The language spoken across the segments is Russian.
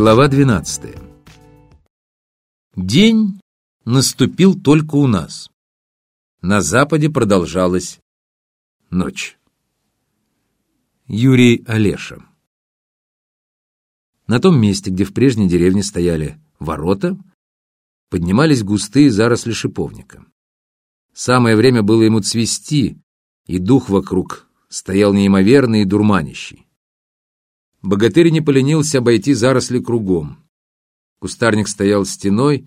Глава 12. День наступил только у нас. На западе продолжалась ночь. Юрий Олеша. На том месте, где в прежней деревне стояли ворота, поднимались густые заросли шиповника. Самое время было ему цвести, и дух вокруг стоял неимоверный и дурманящий. Богатырь не поленился обойти заросли кругом. Кустарник стоял стеной,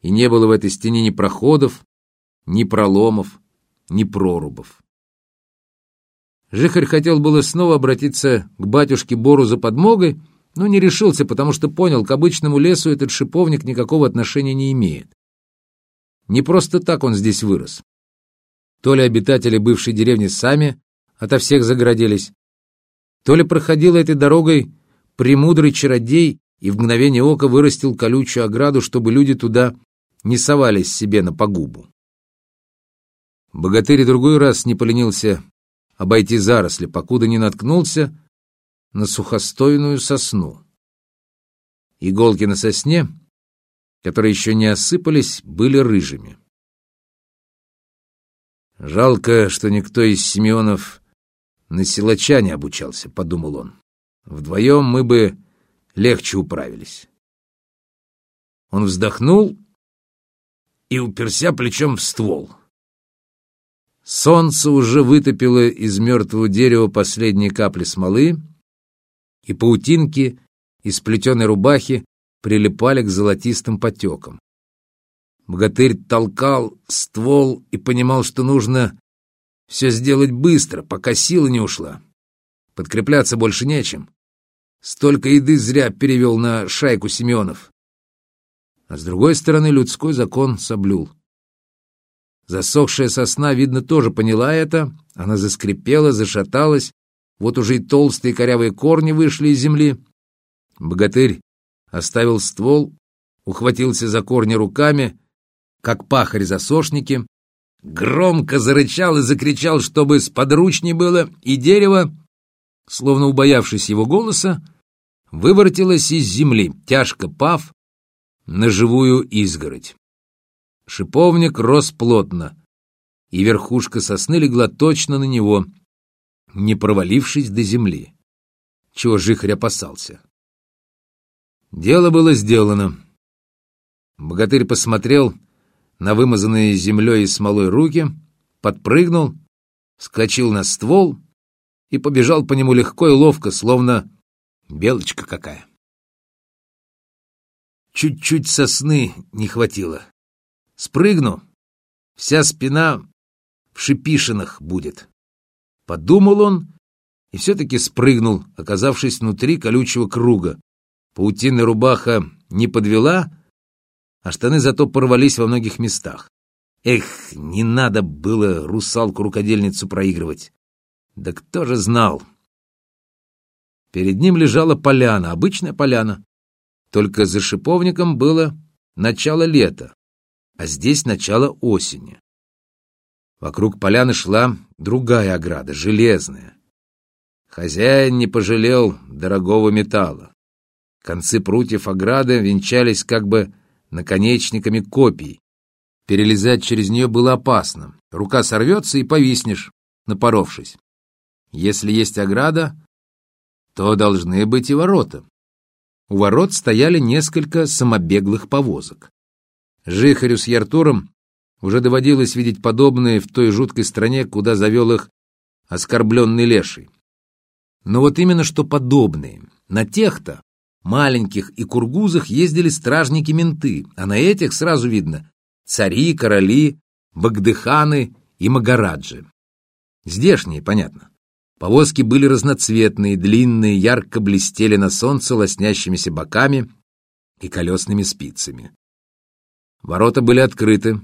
и не было в этой стене ни проходов, ни проломов, ни прорубов. Жихарь хотел было снова обратиться к батюшке Бору за подмогой, но не решился, потому что понял, к обычному лесу этот шиповник никакого отношения не имеет. Не просто так он здесь вырос. То ли обитатели бывшей деревни сами ото всех загородились, то ли проходил этой дорогой премудрый чародей и в мгновение ока вырастил колючую ограду, чтобы люди туда не совались себе на погубу. Богатырь другой раз не поленился обойти заросли, покуда не наткнулся на сухостойную сосну. Иголки на сосне, которые еще не осыпались, были рыжими. Жалко, что никто из Симеонов на силача не обучался, — подумал он. Вдвоем мы бы легче управились. Он вздохнул и уперся плечом в ствол. Солнце уже вытопило из мертвого дерева последние капли смолы, и паутинки из плетеной рубахи прилипали к золотистым потекам. Богатырь толкал ствол и понимал, что нужно все сделать быстро, пока сила не ушла. Подкрепляться больше нечем. Столько еды зря перевел на шайку Семенов. А с другой стороны, людской закон соблюл. Засохшая сосна, видно, тоже поняла это. Она заскрипела, зашаталась. Вот уже и толстые корявые корни вышли из земли. Богатырь оставил ствол, ухватился за корни руками, как пахарь за сошники, громко зарычал и закричал, чтобы сподручней было, и дерево, словно убоявшись его голоса, выворотилось из земли, тяжко пав на живую изгородь. Шиповник рос плотно, и верхушка сосны легла точно на него, не провалившись до земли, чего жихарь опасался. Дело было сделано. Богатырь посмотрел на вымазанные землей и смолой руки, подпрыгнул, скочил на ствол и побежал по нему легко и ловко, словно белочка какая. Чуть-чуть сосны не хватило. Спрыгну, вся спина в шипишинах будет. Подумал он и все-таки спрыгнул, оказавшись внутри колючего круга. Паутинная рубаха не подвела, а штаны зато порвались во многих местах. Эх, не надо было русалку-рукодельницу проигрывать. Да кто же знал? Перед ним лежала поляна, обычная поляна. Только за шиповником было начало лета, а здесь начало осени. Вокруг поляны шла другая ограда, железная. Хозяин не пожалел дорогого металла. Концы прутьев ограды венчались как бы наконечниками копий. Перелезать через нее было опасно. Рука сорвется и повиснешь, напоровшись. Если есть ограда, то должны быть и ворота. У ворот стояли несколько самобеглых повозок. Жихарю с Яртуром уже доводилось видеть подобные в той жуткой стране, куда завел их оскорбленный леший. Но вот именно что подобные. На тех-то маленьких и кургузах ездили стражники-менты, а на этих сразу видно цари, короли, багдыханы и магараджи. Здешние, понятно. Повозки были разноцветные, длинные, ярко блестели на солнце лоснящимися боками и колесными спицами. Ворота были открыты,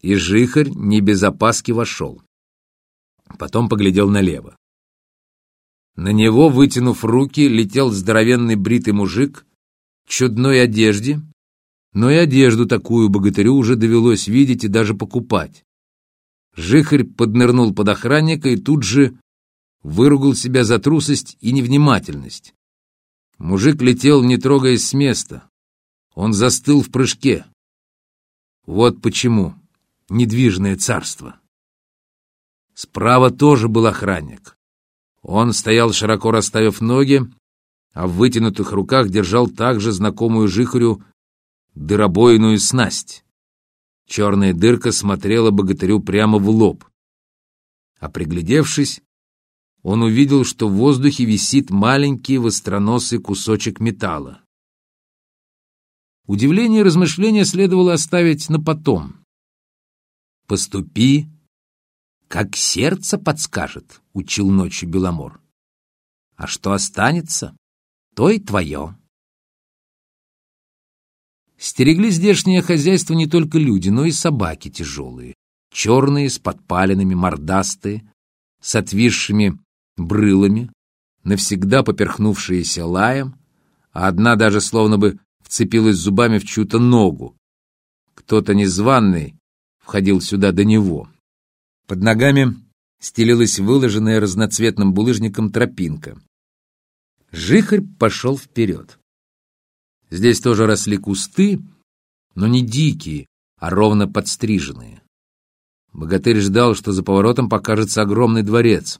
и жихарь не без опаски вошел. Потом поглядел налево. На него, вытянув руки, летел здоровенный бритый мужик в чудной одежде, но и одежду такую богатырю уже довелось видеть и даже покупать. Жихарь поднырнул под охранника и тут же выругал себя за трусость и невнимательность. Мужик летел, не трогаясь с места. Он застыл в прыжке. Вот почему недвижное царство. Справа тоже был охранник. Он стоял, широко расставив ноги, а в вытянутых руках держал также знакомую жихарю дыробойную снасть. Черная дырка смотрела богатырю прямо в лоб. А приглядевшись, он увидел, что в воздухе висит маленький востроносый кусочек металла. Удивление и размышления следовало оставить на потом. «Поступи, как сердце подскажет», — учил ночью Беломор. «А что останется, то и твое». Стерегли здешнее хозяйство не только люди, но и собаки тяжелые, черные, с подпаленными, мордастые, с отвисшими брылами, навсегда поперхнувшиеся лаем, а одна даже словно бы вцепилась зубами в чью-то ногу. Кто-то незваный входил сюда до него. Под ногами стелилась выложенная разноцветным булыжником тропинка. Жихарь пошел вперед. Здесь тоже росли кусты, но не дикие, а ровно подстриженные. Богатырь ждал, что за поворотом покажется огромный дворец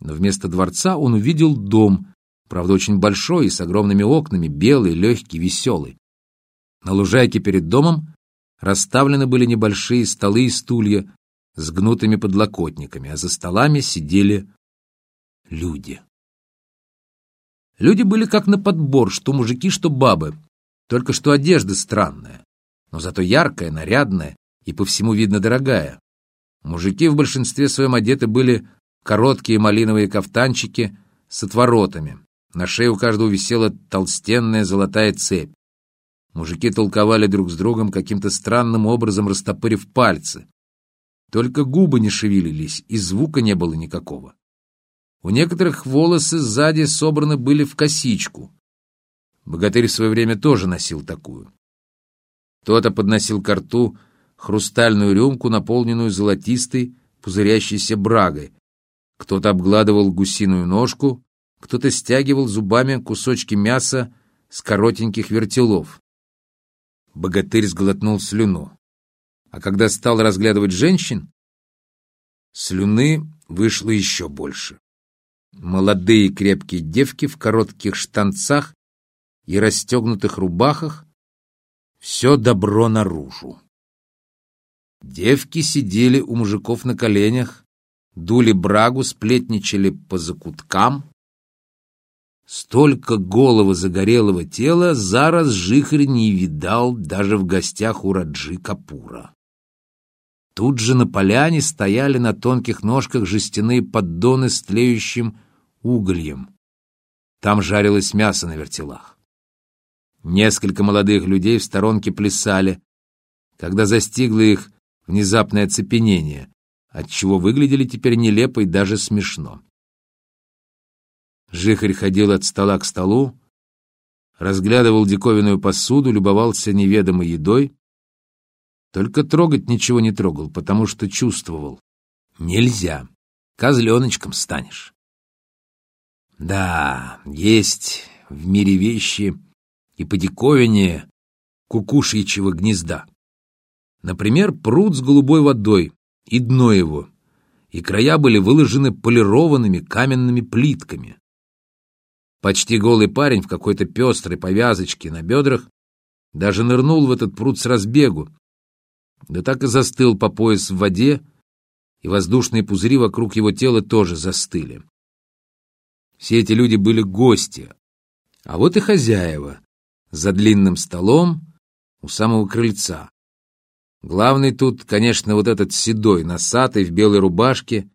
но вместо дворца он увидел дом, правда, очень большой и с огромными окнами, белый, легкий, веселый. На лужайке перед домом расставлены были небольшие столы и стулья с гнутыми подлокотниками, а за столами сидели люди. Люди были как на подбор, что мужики, что бабы, только что одежда странная, но зато яркая, нарядная и по всему видно дорогая. Мужики в большинстве своем одеты были короткие малиновые кафтанчики с отворотами. На шее у каждого висела толстенная золотая цепь. Мужики толковали друг с другом, каким-то странным образом растопырив пальцы. Только губы не шевелились, и звука не было никакого. У некоторых волосы сзади собраны были в косичку. Богатырь в свое время тоже носил такую. Кто-то подносил к рту хрустальную рюмку, наполненную золотистой, пузырящейся брагой, кто-то обгладывал гусиную ножку, кто-то стягивал зубами кусочки мяса с коротеньких вертелов. Богатырь сглотнул слюну. А когда стал разглядывать женщин, слюны вышло еще больше. Молодые крепкие девки в коротких штанцах и расстегнутых рубахах все добро наружу. Девки сидели у мужиков на коленях, дули брагу, сплетничали по закуткам. Столько голого загорелого тела зараз Жихарь не видал даже в гостях у Раджи Капура. Тут же на поляне стояли на тонких ножках жестяные поддоны с тлеющим угольем. Там жарилось мясо на вертелах. Несколько молодых людей в сторонке плясали, когда застигло их внезапное оцепенение отчего выглядели теперь нелепо и даже смешно. Жихарь ходил от стола к столу, разглядывал диковинную посуду, любовался неведомой едой, только трогать ничего не трогал, потому что чувствовал. Нельзя, козленочком станешь. Да, есть в мире вещи и по диковине кукушьячьего гнезда. Например, пруд с голубой водой, и дно его, и края были выложены полированными каменными плитками. Почти голый парень в какой-то пестрой повязочке на бедрах даже нырнул в этот пруд с разбегу, да так и застыл по пояс в воде, и воздушные пузыри вокруг его тела тоже застыли. Все эти люди были гости, а вот и хозяева за длинным столом у самого крыльца. Главный тут, конечно, вот этот седой, носатый, в белой рубашке,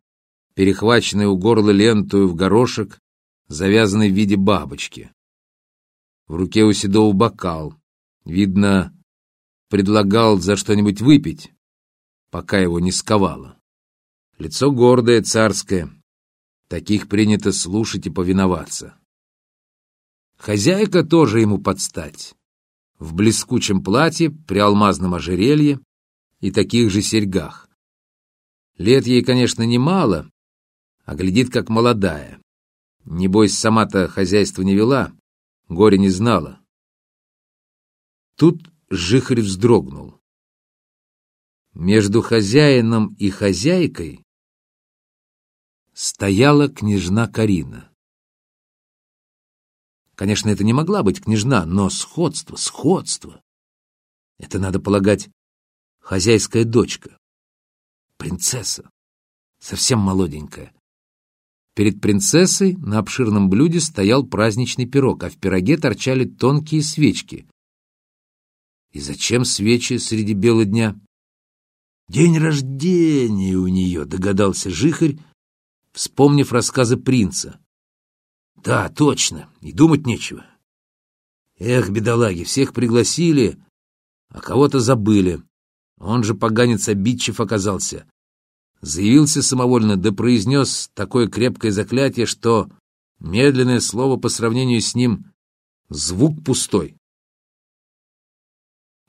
перехваченный у горла лентую в горошек, завязанный в виде бабочки. В руке у седого бокал. Видно, предлагал за что-нибудь выпить, пока его не сковало. Лицо гордое, царское. Таких принято слушать и повиноваться. Хозяйка тоже ему подстать. В блескучем платье, при алмазном ожерелье, и таких же серьгах. Лет ей, конечно, немало, а глядит как молодая. Небось, сама-то хозяйство не вела, горе не знала. Тут Жихарь вздрогнул. Между хозяином и хозяйкой стояла княжна Карина. Конечно, это не могла быть княжна, но сходство, сходство. Это, надо полагать, хозяйская дочка, принцесса, совсем молоденькая. Перед принцессой на обширном блюде стоял праздничный пирог, а в пироге торчали тонкие свечки. И зачем свечи среди бела дня? День рождения у нее, догадался Жихарь, вспомнив рассказы принца. Да, точно, и думать нечего. Эх, бедолаги, всех пригласили, а кого-то забыли. Он же поганец обидчив оказался. Заявился самовольно, да произнес такое крепкое заклятие, что медленное слово по сравнению с ним — звук пустой.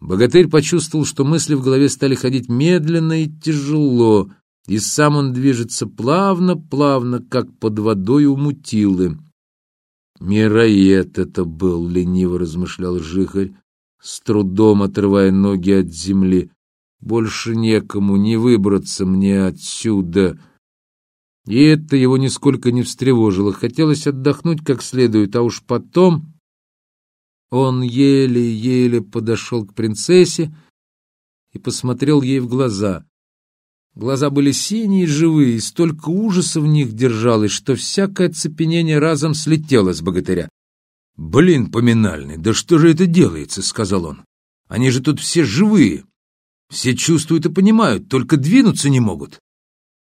Богатырь почувствовал, что мысли в голове стали ходить медленно и тяжело, и сам он движется плавно-плавно, как под водой у мутилы. «Мироед это был», — лениво размышлял Жихарь, с трудом отрывая ноги от земли. «Больше некому не выбраться мне отсюда». И это его нисколько не встревожило. Хотелось отдохнуть как следует, а уж потом... Он еле-еле подошел к принцессе и посмотрел ей в глаза. Глаза были синие и живые, и столько ужаса в них держалось, что всякое цепенение разом слетело с богатыря. «Блин, поминальный, да что же это делается?» — сказал он. «Они же тут все живые, все чувствуют и понимают, только двинуться не могут.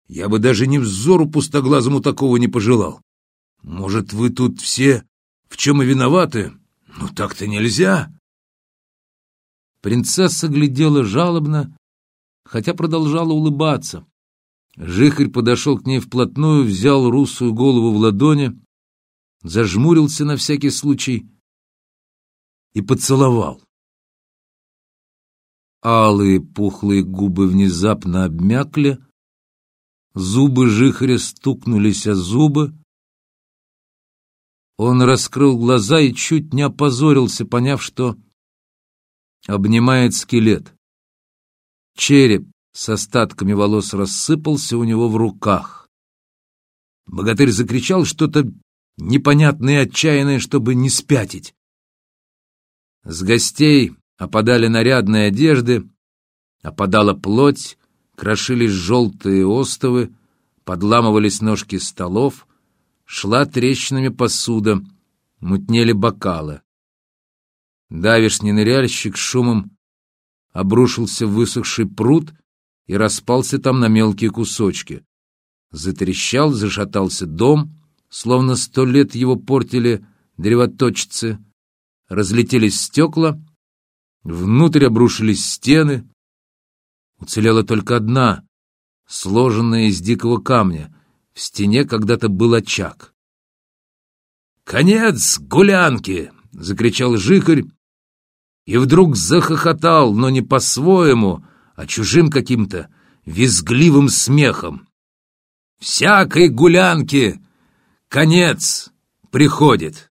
Я бы даже ни взору пустоглазому такого не пожелал. Может, вы тут все в чем и виноваты? Ну так-то нельзя!» Принцесса глядела жалобно, хотя продолжала улыбаться. Жихарь подошел к ней вплотную, взял русую голову в ладони, зажмурился на всякий случай и поцеловал. Алые пухлые губы внезапно обмякли, зубы Жихаря стукнулись о зубы. Он раскрыл глаза и чуть не опозорился, поняв, что обнимает скелет. Череп с остатками волос рассыпался у него в руках. Богатырь закричал что-то непонятное и отчаянное, чтобы не спятить. С гостей опадали нарядные одежды, опадала плоть, крошились желтые остовы, подламывались ножки столов, шла трещинами посуда, мутнели бокалы. Давишний ныряльщик шумом обрушился в высохший пруд и распался там на мелкие кусочки. Затрещал, зашатался дом, словно сто лет его портили древоточцы. Разлетелись стекла, внутрь обрушились стены. Уцелела только одна, сложенная из дикого камня. В стене когда-то был очаг. «Конец гулянки!» — закричал Жихарь и вдруг захохотал, но не по-своему, а чужим каким-то визгливым смехом. «Всякой гулянке конец приходит!»